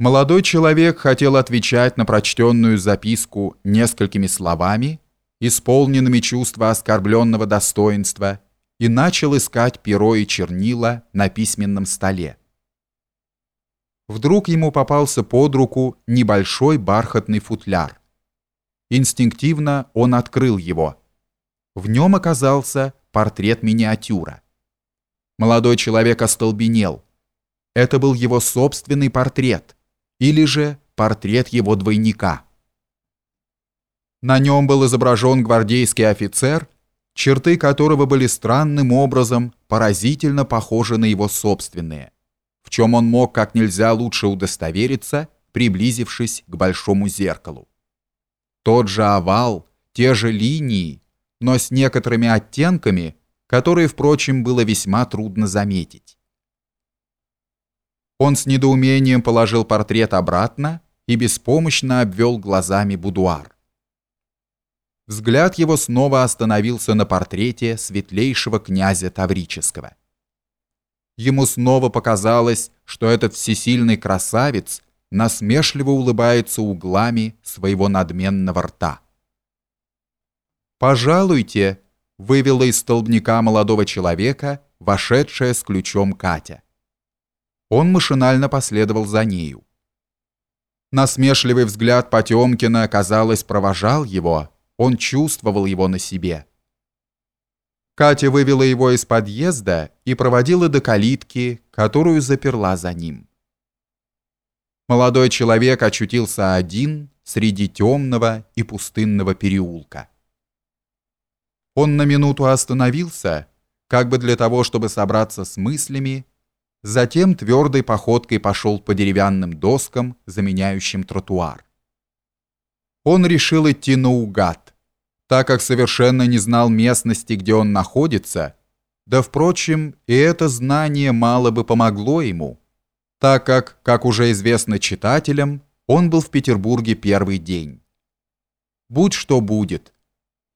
Молодой человек хотел отвечать на прочтенную записку несколькими словами, исполненными чувства оскорбленного достоинства, и начал искать перо и чернила на письменном столе. Вдруг ему попался под руку небольшой бархатный футляр. Инстинктивно он открыл его. В нем оказался портрет миниатюра. Молодой человек остолбенел. Это был его собственный портрет – или же портрет его двойника. На нем был изображен гвардейский офицер, черты которого были странным образом поразительно похожи на его собственные, в чем он мог как нельзя лучше удостовериться, приблизившись к большому зеркалу. Тот же овал, те же линии, но с некоторыми оттенками, которые, впрочем, было весьма трудно заметить. Он с недоумением положил портрет обратно и беспомощно обвел глазами будуар. Взгляд его снова остановился на портрете светлейшего князя Таврического. Ему снова показалось, что этот всесильный красавец насмешливо улыбается углами своего надменного рта. «Пожалуйте», — вывела из столбняка молодого человека, вошедшая с ключом Катя. Он машинально последовал за нею. Насмешливый взгляд Потемкина, казалось, провожал его, он чувствовал его на себе. Катя вывела его из подъезда и проводила до калитки, которую заперла за ним. Молодой человек очутился один среди темного и пустынного переулка. Он на минуту остановился, как бы для того, чтобы собраться с мыслями Затем твердой походкой пошел по деревянным доскам, заменяющим тротуар. Он решил идти наугад, так как совершенно не знал местности, где он находится, да, впрочем, и это знание мало бы помогло ему, так как, как уже известно читателям, он был в Петербурге первый день. Будь что будет,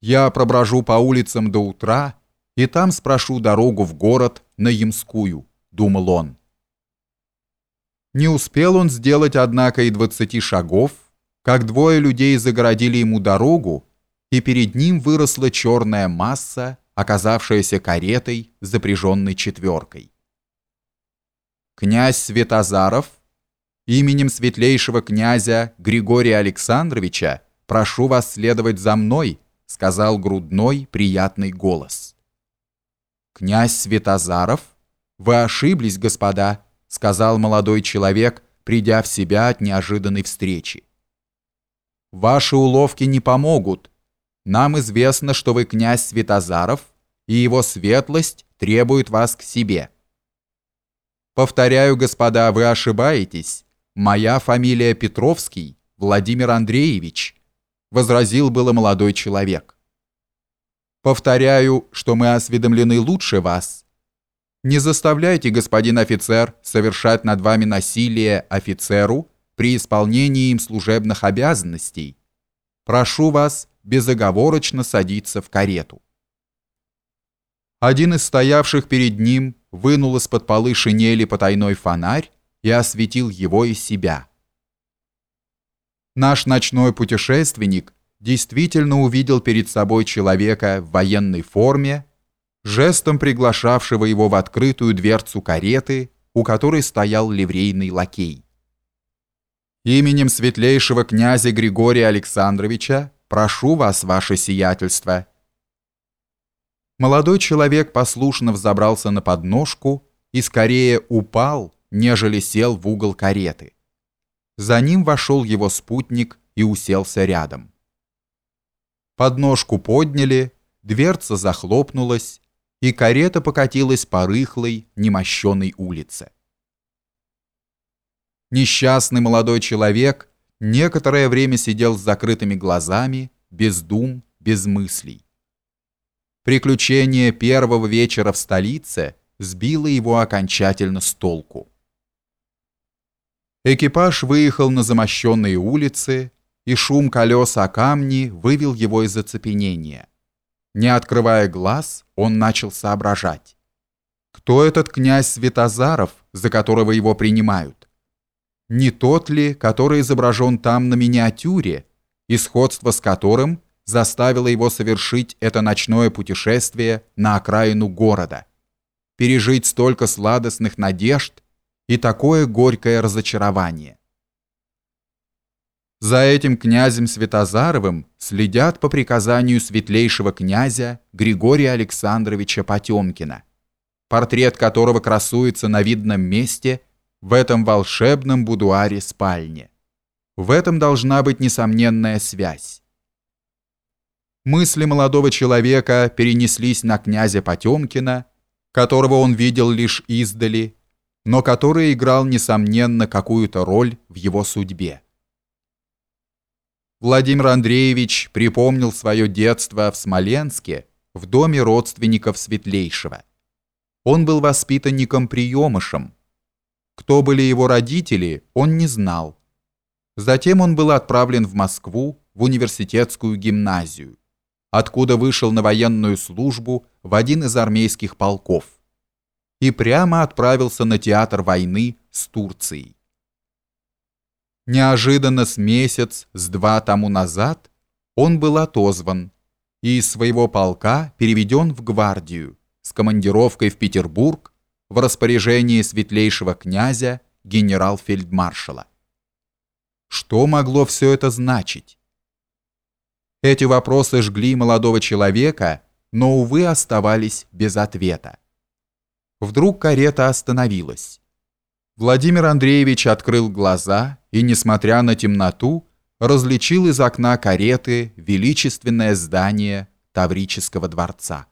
я проброжу по улицам до утра и там спрошу дорогу в город на Ямскую думал он. Не успел он сделать, однако, и двадцати шагов, как двое людей загородили ему дорогу, и перед ним выросла черная масса, оказавшаяся каретой, запряженной четверкой. Князь Светозаров, именем светлейшего князя Григория Александровича, прошу вас следовать за мной, сказал грудной приятный голос. Князь Светозаров «Вы ошиблись, господа», — сказал молодой человек, придя в себя от неожиданной встречи. «Ваши уловки не помогут. Нам известно, что вы князь Светозаров, и его светлость требует вас к себе». «Повторяю, господа, вы ошибаетесь. Моя фамилия Петровский, Владимир Андреевич», — возразил было молодой человек. «Повторяю, что мы осведомлены лучше вас» Не заставляйте, господин офицер, совершать над вами насилие офицеру при исполнении им служебных обязанностей. Прошу вас безоговорочно садиться в карету. Один из стоявших перед ним вынул из-под полы шинели потайной фонарь и осветил его и себя. Наш ночной путешественник действительно увидел перед собой человека в военной форме, жестом приглашавшего его в открытую дверцу кареты, у которой стоял ливрейный лакей. «Именем светлейшего князя Григория Александровича прошу вас, ваше сиятельство». Молодой человек послушно взобрался на подножку и скорее упал, нежели сел в угол кареты. За ним вошел его спутник и уселся рядом. Подножку подняли, дверца захлопнулась, и карета покатилась по рыхлой, немощенной улице. Несчастный молодой человек некоторое время сидел с закрытыми глазами, без дум, без мыслей. Приключение первого вечера в столице сбило его окончательно с толку. Экипаж выехал на замощенные улицы, и шум колес о камни вывел его из оцепенения. Не открывая глаз, он начал соображать. Кто этот князь Светозаров, за которого его принимают? Не тот ли, который изображен там на миниатюре, и сходство с которым заставило его совершить это ночное путешествие на окраину города, пережить столько сладостных надежд и такое горькое разочарование? За этим князем Святозаровым следят по приказанию светлейшего князя Григория Александровича Потемкина, портрет которого красуется на видном месте в этом волшебном будуаре спальни. В этом должна быть несомненная связь. Мысли молодого человека перенеслись на князя Потемкина, которого он видел лишь издали, но который играл, несомненно, какую-то роль в его судьбе. Владимир Андреевич припомнил свое детство в Смоленске, в доме родственников Светлейшего. Он был воспитанником-приемышем. Кто были его родители, он не знал. Затем он был отправлен в Москву, в университетскую гимназию, откуда вышел на военную службу в один из армейских полков и прямо отправился на театр войны с Турцией. Неожиданно с месяц, с два тому назад он был отозван и из своего полка переведен в гвардию с командировкой в Петербург в распоряжении светлейшего князя генерал-фельдмаршала. Что могло все это значить? Эти вопросы жгли молодого человека, но, увы, оставались без ответа. Вдруг карета остановилась. Владимир Андреевич открыл глаза и, несмотря на темноту, различил из окна кареты величественное здание Таврического дворца.